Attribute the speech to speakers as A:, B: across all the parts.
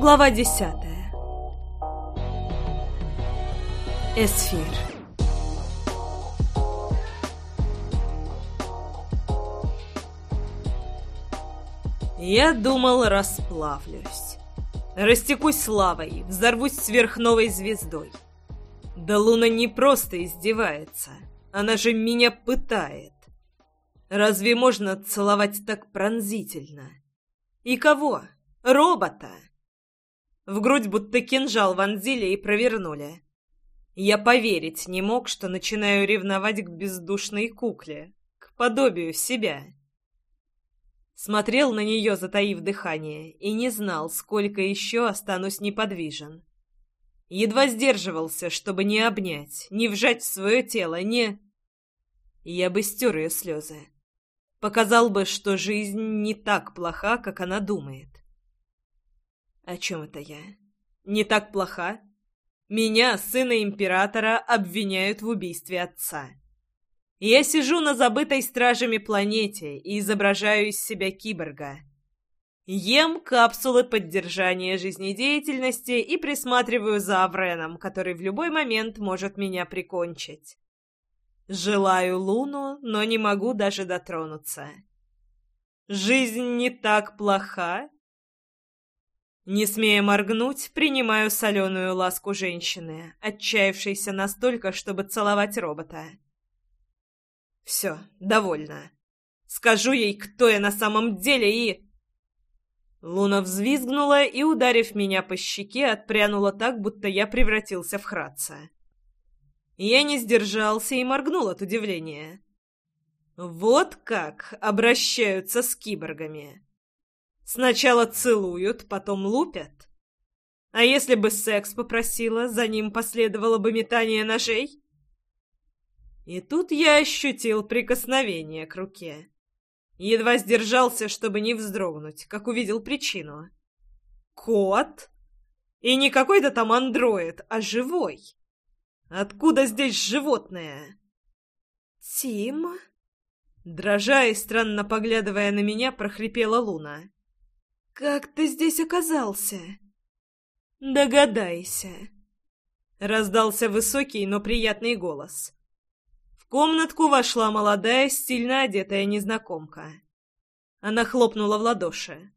A: Глава десятая. Эсфир. Я думал, расплавлюсь. Растекусь славой, взорвусь сверхновой звездой. Да Луна не просто издевается, она же меня пытает. Разве можно целовать так пронзительно? И кого? Робота? В грудь будто кинжал вонзили и провернули. Я поверить не мог, что начинаю ревновать к бездушной кукле, к подобию себя. Смотрел на нее, затаив дыхание, и не знал, сколько еще останусь неподвижен. Едва сдерживался, чтобы не обнять, не вжать в свое тело, не... Я бы стер ее слезы. Показал бы, что жизнь не так плоха, как она думает. О чем это я? Не так плоха? Меня, сына императора, обвиняют в убийстве отца. Я сижу на забытой стражами планете и изображаю из себя киборга. Ем капсулы поддержания жизнедеятельности и присматриваю за Авреном, который в любой момент может меня прикончить. Желаю Луну, но не могу даже дотронуться. Жизнь не так плоха? Не смея моргнуть, принимаю соленую ласку женщины, отчаявшейся настолько, чтобы целовать робота. Все, довольно. Скажу ей, кто я на самом деле, и... Луна взвизгнула и, ударив меня по щеке, отпрянула так, будто я превратился в хратца. Я не сдержался и моргнул от удивления. Вот как обращаются с киборгами. Сначала целуют, потом лупят. А если бы секс попросила, за ним последовало бы метание ножей? И тут я ощутил прикосновение к руке. Едва сдержался, чтобы не вздрогнуть, как увидел причину. Кот? И не какой-то там андроид, а живой. Откуда здесь животное? Тим? Дрожа и странно поглядывая на меня, прохрипела Луна. «Как ты здесь оказался?» «Догадайся», — раздался высокий, но приятный голос комнатку вошла молодая, стильно одетая незнакомка. Она хлопнула в ладоши.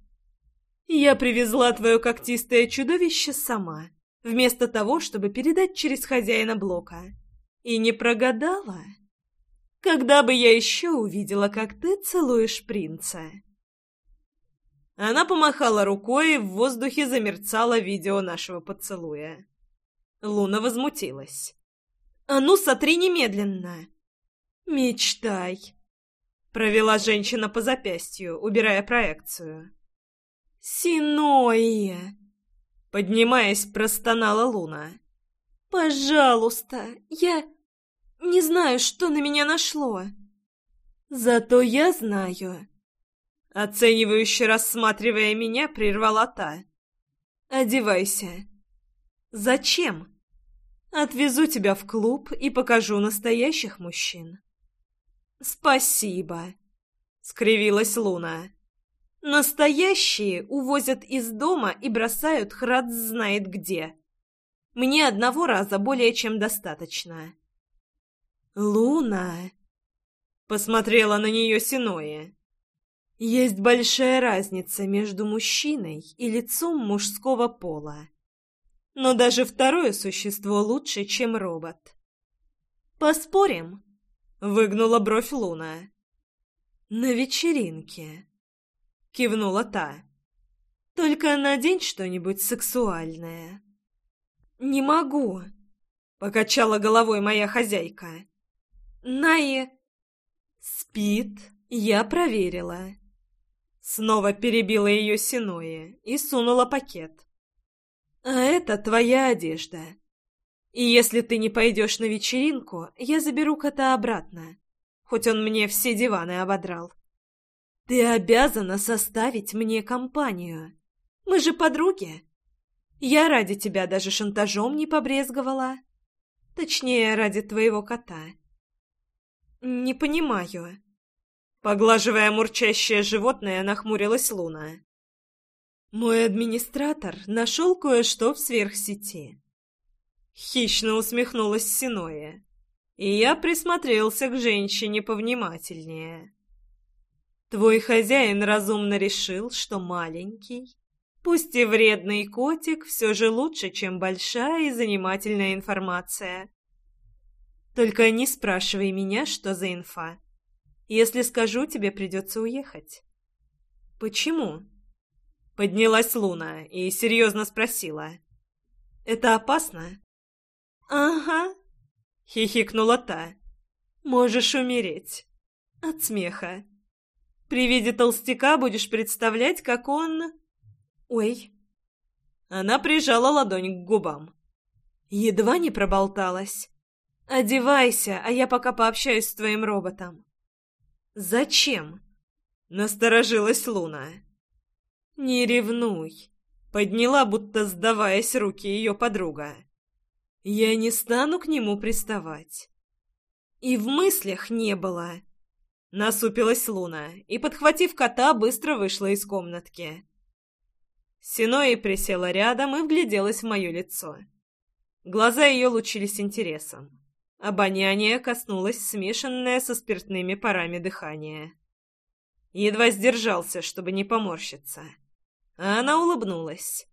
A: «Я привезла твое когтистое чудовище сама, вместо того, чтобы передать через хозяина блока. И не прогадала. Когда бы я еще увидела, как ты целуешь принца?» Она помахала рукой, и в воздухе замерцало видео нашего поцелуя. Луна возмутилась. «А ну, сотри немедленно!» «Мечтай!» — провела женщина по запястью, убирая проекцию. «Синое!» — поднимаясь, простонала Луна. «Пожалуйста, я не знаю, что на меня нашло. Зато я знаю». Оценивающе рассматривая меня, прервала та. «Одевайся». «Зачем?» «Отвезу тебя в клуб и покажу настоящих мужчин». «Спасибо», — скривилась Луна. «Настоящие увозят из дома и бросают храд знает где. Мне одного раза более чем достаточно». «Луна», — посмотрела на нее Синое. «Есть большая разница между мужчиной и лицом мужского пола. Но даже второе существо лучше, чем робот. Поспорим?» Выгнула бровь Луна. «На вечеринке», — кивнула та. «Только надень что-нибудь сексуальное». «Не могу», — покачала головой моя хозяйка. «Найе...» «Спит, я проверила». Снова перебила ее синое и сунула пакет. «А это твоя одежда. И если ты не пойдешь на вечеринку, я заберу кота обратно, хоть он мне все диваны ободрал. Ты обязана составить мне компанию. Мы же подруги. Я ради тебя даже шантажом не побрезговала. Точнее, ради твоего кота. Не понимаю. Поглаживая мурчащее животное, нахмурилась Луна. Мой администратор нашел кое-что в сверхсети. Хищно усмехнулась Синоя, и я присмотрелся к женщине повнимательнее. Твой хозяин разумно решил, что маленький, пусть и вредный котик, все же лучше, чем большая и занимательная информация. Только не спрашивай меня, что за инфа. Если скажу, тебе придется уехать. Почему? Поднялась Луна и серьезно спросила. «Это опасно?» «Ага», — хихикнула та. «Можешь умереть. От смеха. При виде толстяка будешь представлять, как он...» «Ой». Она прижала ладонь к губам. Едва не проболталась. «Одевайся, а я пока пообщаюсь с твоим роботом». «Зачем?» — насторожилась Луна. «Не ревнуй», — подняла, будто сдаваясь руки ее подруга. «Я не стану к нему приставать». И в мыслях не было. Насупилась Луна и, подхватив кота, быстро вышла из комнатки. Синои присела рядом и вгляделась в мое лицо. Глаза ее лучились интересом. Обоняние коснулось смешанное со спиртными парами дыхания. Едва сдержался, чтобы не поморщиться а она улыбнулась.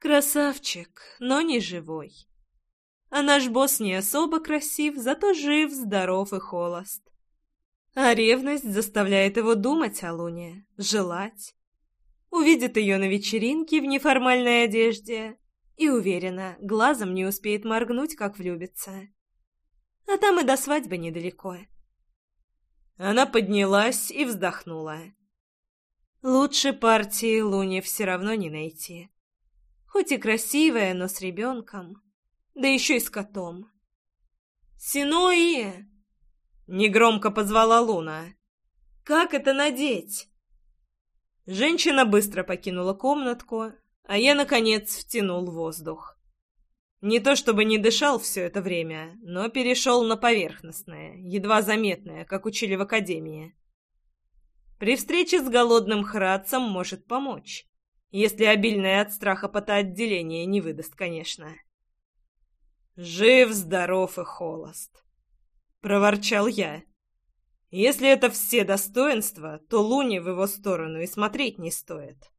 A: «Красавчик, но не живой. А наш босс не особо красив, зато жив, здоров и холост. А ревность заставляет его думать о Луне, желать. Увидит ее на вечеринке в неформальной одежде и, уверена, глазом не успеет моргнуть, как влюбится. А там и до свадьбы недалеко». Она поднялась и вздохнула. Лучше партии Луне все равно не найти. Хоть и красивая, но с ребенком. Да еще и с котом. «Синои!» Негромко позвала Луна. «Как это надеть?» Женщина быстро покинула комнатку, а я, наконец, втянул воздух. Не то чтобы не дышал все это время, но перешел на поверхностное, едва заметное, как учили в академии. При встрече с голодным храдцем может помочь. Если обильное от страха потоотделение не выдаст, конечно. «Жив, здоров и холост», — проворчал я. «Если это все достоинства, то Луне в его сторону и смотреть не стоит».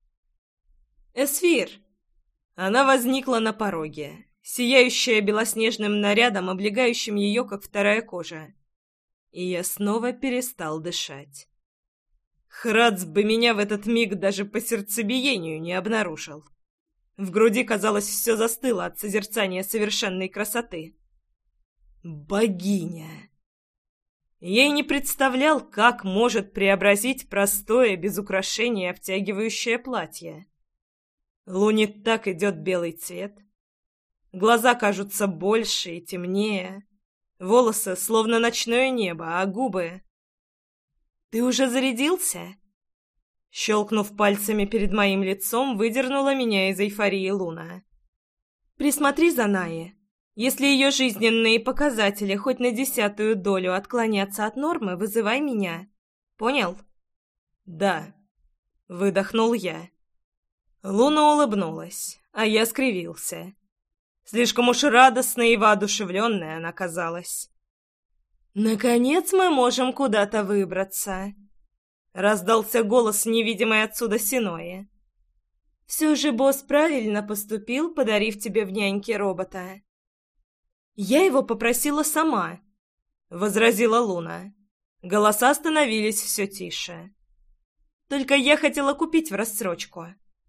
A: «Эсфир!» Она возникла на пороге, сияющая белоснежным нарядом, облегающим ее, как вторая кожа. И я снова перестал дышать. Храц бы меня в этот миг даже по сердцебиению не обнаружил. В груди, казалось, все застыло от созерцания совершенной красоты. Богиня! Я и не представлял, как может преобразить простое, без украшения обтягивающее платье. Луне так идет белый цвет. Глаза кажутся больше и темнее. Волосы словно ночное небо, а губы «Ты уже зарядился?» Щелкнув пальцами перед моим лицом, выдернула меня из эйфории Луна. «Присмотри за Наи. Если ее жизненные показатели хоть на десятую долю отклонятся от нормы, вызывай меня. Понял?» «Да», — выдохнул я. Луна улыбнулась, а я скривился. Слишком уж радостная и воодушевленная она казалась. «Наконец мы можем куда-то выбраться!» Раздался голос невидимой отсюда Синои. «Все же босс правильно поступил, подарив тебе в няньке робота». «Я его попросила сама», — возразила Луна. Голоса становились все тише. «Только я хотела купить в рассрочку.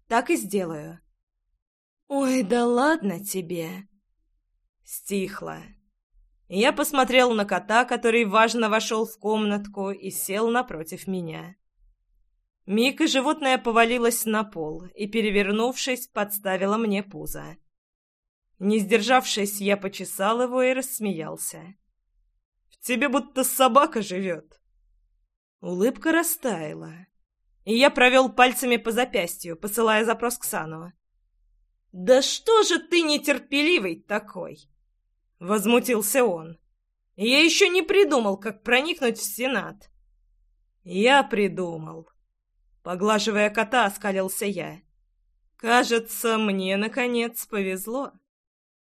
A: Так и сделаю». «Ой, да ладно тебе!» Стихло. Я посмотрел на кота, который важно вошел в комнатку и сел напротив меня. Миг и животное повалилось на пол и, перевернувшись, подставило мне пузо. Не сдержавшись, я почесал его и рассмеялся. «В тебе будто собака живет!» Улыбка растаяла, и я провел пальцами по запястью, посылая запрос к Сану. «Да что же ты нетерпеливый такой!» Возмутился он. Я еще не придумал, как проникнуть в Сенат. Я придумал. Поглаживая кота, оскалился я. Кажется, мне, наконец, повезло.